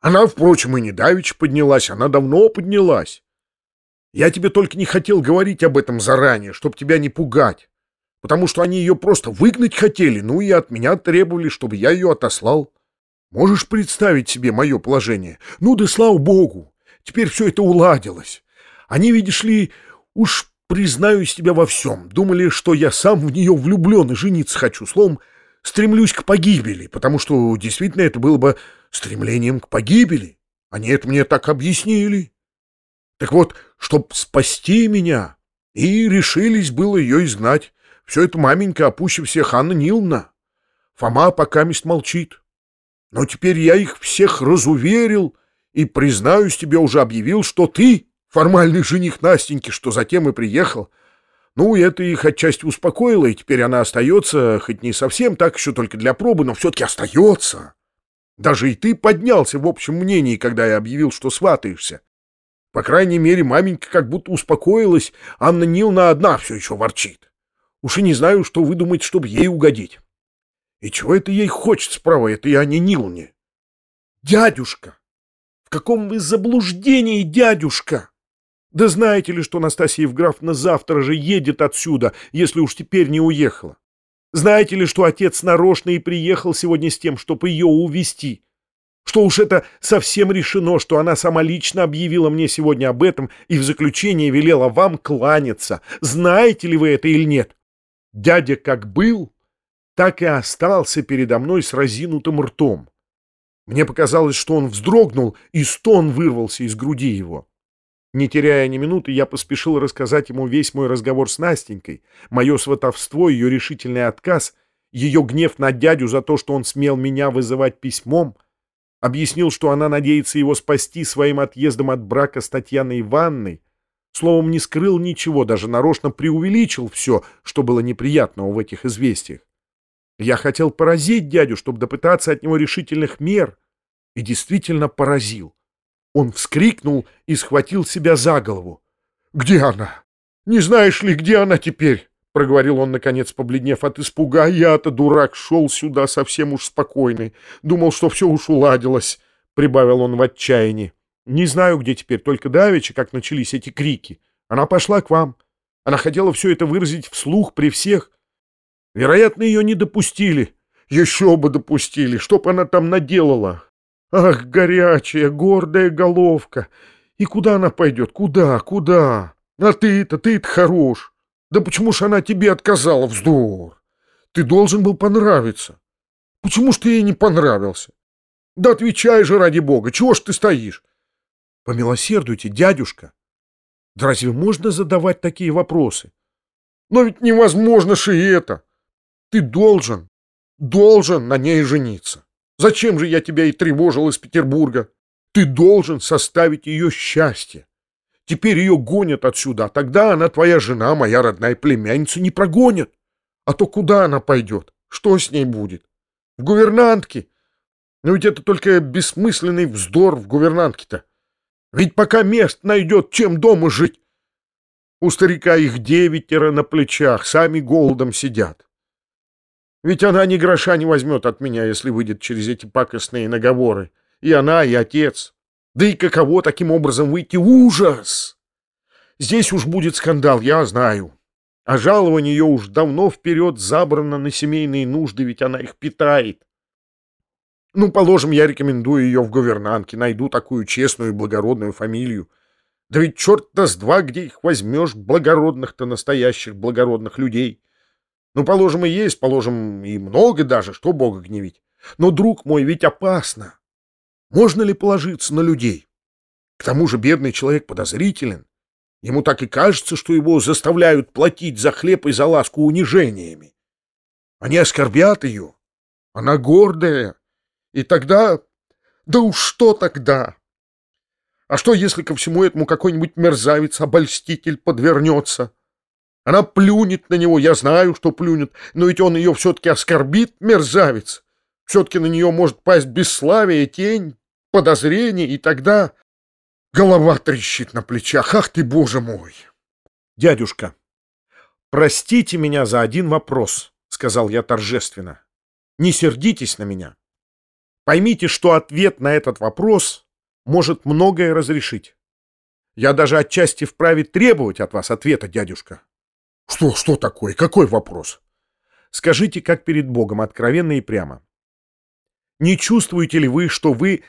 Она, впрочем, и не давеча поднялась, она давно поднялась. Я тебе только не хотел говорить об этом заранее, чтобы тебя не пугать, потому что они ее просто выгнать хотели, ну и от меня требовали, чтобы я ее отослал. Можешь представить себе мое положение? Ну да слава богу, теперь все это уладилось. Они, видишь ли, уж признаюсь тебя во всем, думали, что я сам в нее влюблен и жениться хочу, словом, стремлюсь к погибели, потому что действительно это было бы стремлением к погибели. Они это мне так объяснили. Так вот, чтоб спасти меня, и решились было ее изгнать. Все это маменька, а всех Анна Ниловна. Фома пока мест молчит. Но теперь я их всех разуверил и, признаюсь тебе, уже объявил, что ты формальный жених Настеньки, что затем и приехал. Ну, это их отчасти успокоило, и теперь она остается, хоть не совсем так еще только для пробы, но все-таки остается. Даже и ты поднялся в общем мнении, когда я объявил, что сватаешься. По крайней мере, маменька как будто успокоилась, Анна Нилна одна все еще ворчит. Уж и не знаю, что выдумать, чтобы ей угодить. И чего это ей хочется, право, это я не Нилне? Дядюшка! В каком вы заблуждении, дядюшка! Да знаете ли, что Настасья Евграфовна завтра же едет отсюда, если уж теперь не уехала? Знаете ли, что отец нарочно и приехал сегодня с тем, чтобы ее увезти? Что уж это совсем решено, что она сама лично объявила мне сегодня об этом и в заключение велела вам кланяться. Знаете ли вы это или нет? Дядя как был, так и остался передо мной с разинутым ртом. Мне показалось, что он вздрогнул, и стон вырвался из груди его. Не теряя ни минуты, я поспешил рассказать ему весь мой разговор с Настенькой, мое сватовство, ее решительный отказ, ее гнев на дядю за то, что он смел меня вызывать письмом, объяснил, что она надеется его спасти своим отъездом от брака с Татьяной Ивановной, словом, не скрыл ничего, даже нарочно преувеличил все, что было неприятного в этих известиях. Я хотел поразить дядю, чтобы допытаться от него решительных мер, и действительно поразил. Он вскрикнул и схватил себя за голову. «Где она? Не знаешь ли, где она теперь?» Проговорил он, наконец, побледнев от испуга. А я-то, дурак, шел сюда совсем уж спокойный. Думал, что все уж уладилось, — прибавил он в отчаянии. Не знаю, где теперь, только давеча, как начались эти крики. Она пошла к вам. Она хотела все это выразить вслух при всех. Вероятно, ее не допустили. Еще бы допустили. Чтоб она там наделала? Ах, горячая, гордая головка! И куда она пойдет? Куда, куда? А ты-то, ты-то хорош. Да почему ж она тебе отказала, вздор? Ты должен был понравиться. Почему ж ты ей не понравился? Да отвечай же, ради бога, чего ж ты стоишь? Помилосердуйте, дядюшка. Да разве можно задавать такие вопросы? Но ведь невозможно же и это. Ты должен, должен на ней жениться. Зачем же я тебя и тревожил из Петербурга? Ты должен составить ее счастье. Теперь ее гонят отсюда, а тогда она твоя жена, моя родная племянница, не прогонят. А то куда она пойдет? Что с ней будет? В гувернантке? Но ведь это только бессмысленный вздор в гувернантке-то. Ведь пока мест найдет, чем дома жить. У старика их девятеро на плечах, сами голодом сидят. Ведь она ни гроша не возьмет от меня, если выйдет через эти пакостные наговоры. И она, и отец. Да и каково таким образом выйти? Ужас! Здесь уж будет скандал, я знаю. А жалование ее уж давно вперед забрано на семейные нужды, ведь она их питает. Ну, положим, я рекомендую ее в гувернантке, найду такую честную и благородную фамилию. Да ведь черт-то с два, где их возьмешь, благородных-то настоящих благородных людей. Ну, положим, и есть, положим, и много даже, что Бога гневить. Но, друг мой, ведь опасно. Можно ли положиться на людей? К тому же бедный человек подозрителен. Ему так и кажется, что его заставляют платить за хлеб и за ласку унижениями. Они оскорбят ее. Она гордая. И тогда... Да уж что тогда? А что, если ко всему этому какой-нибудь мерзавец-обольститель подвернется? Она плюнет на него, я знаю, что плюнет, но ведь он ее все-таки оскорбит, мерзавец. Все-таки на нее может пасть бесславие, тень, подозрение, и тогда голова трещит на плечах. Ах ты, боже мой! Дядюшка, простите меня за один вопрос, сказал я торжественно. Не сердитесь на меня. Поймите, что ответ на этот вопрос может многое разрешить. Я даже отчасти вправе требовать от вас ответа, дядюшка. Что, что такое? Какой вопрос? Скажите, как перед Богом, откровенно и прямо. Не чувствуете ли вы, что вы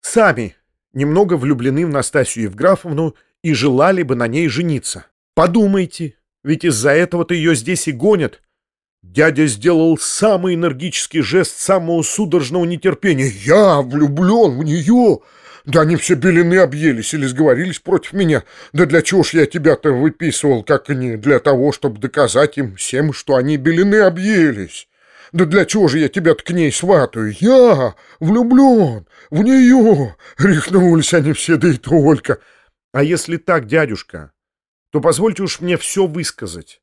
сами немного влюблены в Настасью Евграфовну и желали бы на ней жениться? Подумайте, ведь из-за этого-то ее здесь и гонят. Дядя сделал самый энергический жест самого судорожного нетерпения. «Я влюблен в нее!» Да они все белины объелись или сговорились против меня. Да для чего ж я тебя-то выписывал, как не для того, чтобы доказать им всем, что они белины объелись? Да для чего же я тебя-то к ней сватаю? Я влюблен в нее!» Рехнулись они все, да и только. «А если так, дядюшка, то позвольте уж мне все высказать.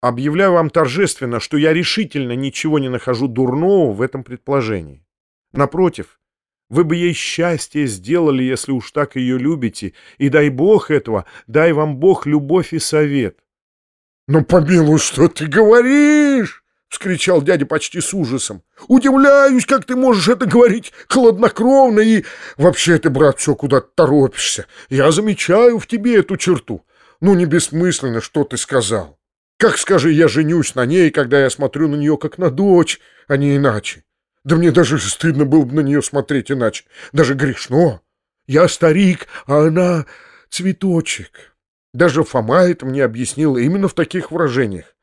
Объявляю вам торжественно, что я решительно ничего не нахожу дурного в этом предположении. Напротив, вы бы ей счастье сделали, если уж так ее любите, и дай Бог этого, дай вам Бог любовь и совет. — Ну, помилуй, что ты говоришь? — вскричал дядя почти с ужасом. — Удивляюсь, как ты можешь это говорить хладнокровно и... Вообще ты, брат, все куда-то торопишься. Я замечаю в тебе эту черту. Ну, не бессмысленно, что ты сказал. Как, скажи, я женюсь на ней, когда я смотрю на нее как на дочь, а не иначе? Да мне даже стыдно было бы на нее смотреть иначе. Даже грешно. Я старик, а она цветочек. Даже Фома это мне объяснила именно в таких выражениях.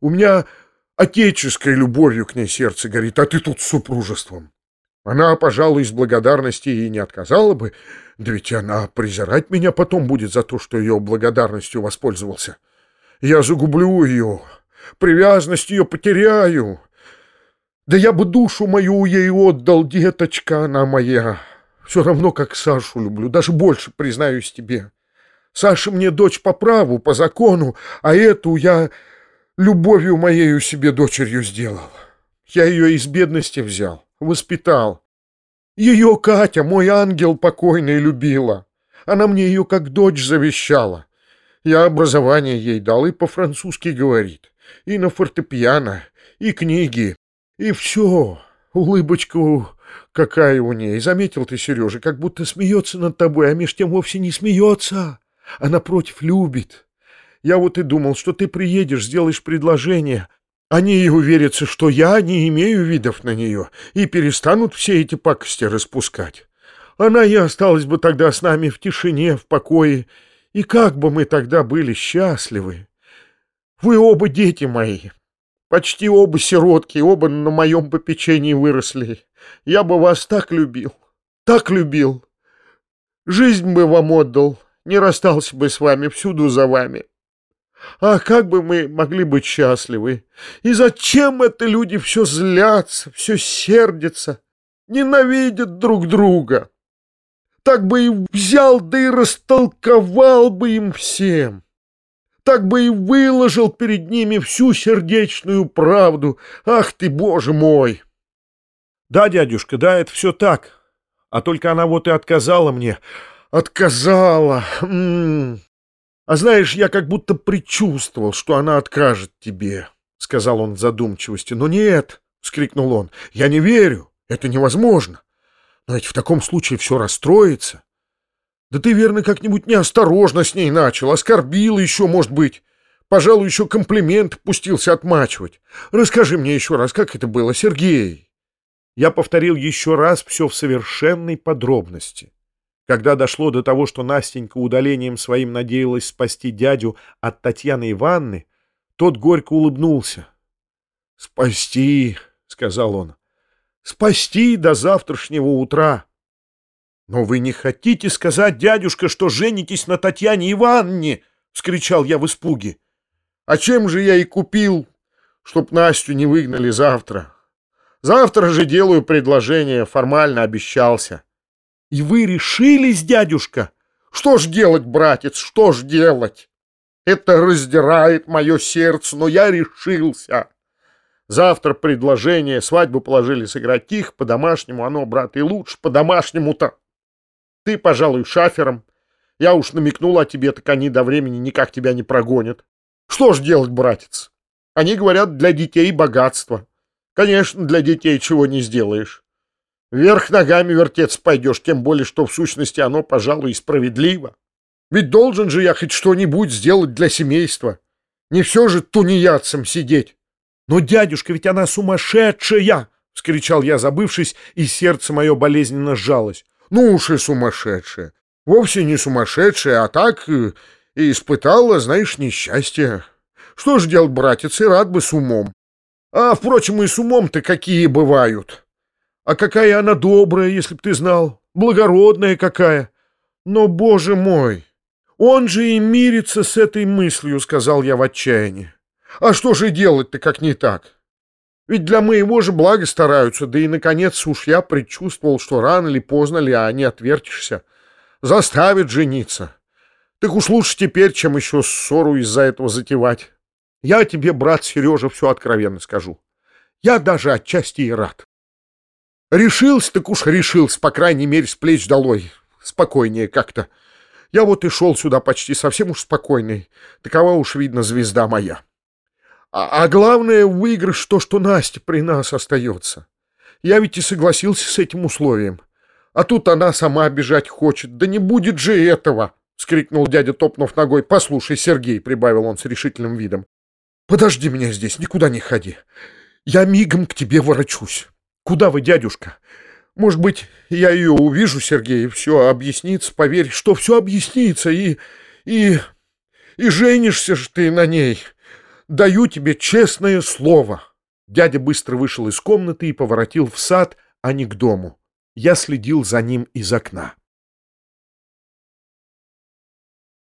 У меня отеческой любовью к ней сердце горит, а ты тут с супружеством. Она, пожалуй, из благодарности и не отказала бы, да ведь она презирать меня потом будет за то, что ее благодарностью воспользовался. Я загублю ее, привязанность ее потеряю. Да я бы душу мою ей отдал, деточка она моя. Все равно, как Сашу люблю, даже больше, признаюсь тебе. Саша мне дочь по праву, по закону, а эту я любовью моею себе дочерью сделал. Я ее из бедности взял, воспитал. Ее Катя, мой ангел покойный, любила. Она мне ее как дочь завещала. Я образование ей дал, и по-французски говорит, и на фортепиано, и книги, и все. Улыбочку какая у ней. Заметил ты, Сережа, как будто смеется над тобой, а меж тем вовсе не смеется, а напротив любит. Я вот и думал, что ты приедешь, сделаешь предложение, они и уверятся, что я не имею видов на нее, и перестанут все эти пакости распускать. Она и осталась бы тогда с нами в тишине, в покое, и как бы мы тогда были счастливы. Вы оба дети мои, почти оба сиротки, оба на моем попечении выросли. Я бы вас так любил, так любил. Жизнь бы вам отдал, не расстался бы с вами, всюду за вами. А как бы мы могли быть счастливы? И зачем это люди все злятся, все сердятся, ненавидят друг друга? Так бы и взял, да и растолковал бы им всем. Так бы и выложил перед ними всю сердечную правду. Ах ты, боже мой! Да, дядюшка, да, это все так. А только она вот и отказала мне. Отказала. М -м -м. А знаешь, я как будто предчувствовал, что она откажет тебе, — сказал он в задумчивости. Но нет, — вскрикнул он, — я не верю, это невозможно. Но ведь в таком случае все расстроится. Да ты, верно, как-нибудь неосторожно с ней начал, оскорбил еще, может быть. Пожалуй, еще комплимент пустился отмачивать. Расскажи мне еще раз, как это было, Сергей? Я повторил еще раз все в совершенной подробности. Когда дошло до того, что Настенька удалением своим надеялась спасти дядю от Татьяны Ивановны, тот горько улыбнулся. — Спасти, — сказал он, — спасти до завтрашнего утра. — Но вы не хотите сказать, дядюшка, что женитесь на Татьяне Ивановне? — вскричал я в испуге. — А чем же я и купил, чтоб Настю не выгнали завтра? Завтра же делаю предложение, формально обещался. — и вы решились, дядюшка? Что ж делать, братец, что ж делать? Это раздирает мое сердце, но я решился. Завтра предложение, свадьбу положили сыграть тихо, по-домашнему, оно, брат, и лучше по-домашнему-то. Ты, пожалуй, шафером. Я уж намекнул о тебе, так они до времени никак тебя не прогонят. Что ж делать, братец? Они говорят, для детей богатство. Конечно, для детей чего не сделаешь. Вверх ногами вертеться пойдешь, тем более, что в сущности оно, пожалуй, и справедливо. Ведь должен же я хоть что-нибудь сделать для семейства. Не все же тунеядцем сидеть. Но, дядюшка, ведь она сумасшедшая! — вскричал я, забывшись, и сердце мое болезненно сжалось. Ну уж и сумасшедшая. Вовсе не сумасшедшая, а так э, и испытала, знаешь, несчастье. Что ж делать, братец, и рад бы с умом. А, впрочем, и с умом-то какие бывают. А какая она добрая, если б ты знал, благородная какая. Но, боже мой, он же и мирится с этой мыслью, сказал я в отчаянии. А что же делать-то, как не так? Ведь для моего же блага стараются, да и, наконец, уж я предчувствовал, что рано или поздно ли, а не отвертишься. Заставят жениться. Так уж лучше теперь, чем еще ссору из-за этого затевать. Я тебе, брат Сережа, все откровенно скажу. Я даже отчасти и рад. Решился, так уж решился, по крайней мере, с плеч долой. Спокойнее как-то. Я вот и шел сюда почти совсем уж спокойный. Такова уж, видно, звезда моя. А, а главное, выигрыш то, что Настя при нас остается. Я ведь и согласился с этим условием. А тут она сама бежать хочет. Да не будет же этого! — вскрикнул дядя, топнув ногой. — Послушай, Сергей, — прибавил он с решительным видом, — подожди меня здесь, никуда не ходи. Я мигом к тебе ворочусь. «Куда вы, дядюшка? Может быть, я ее увижу, Сергей, все объяснится, поверь, что все объяснится, и... и... и женишься ж ты на ней. Даю тебе честное слово». Дядя быстро вышел из комнаты и поворотил в сад, а не к дому. Я следил за ним из окна.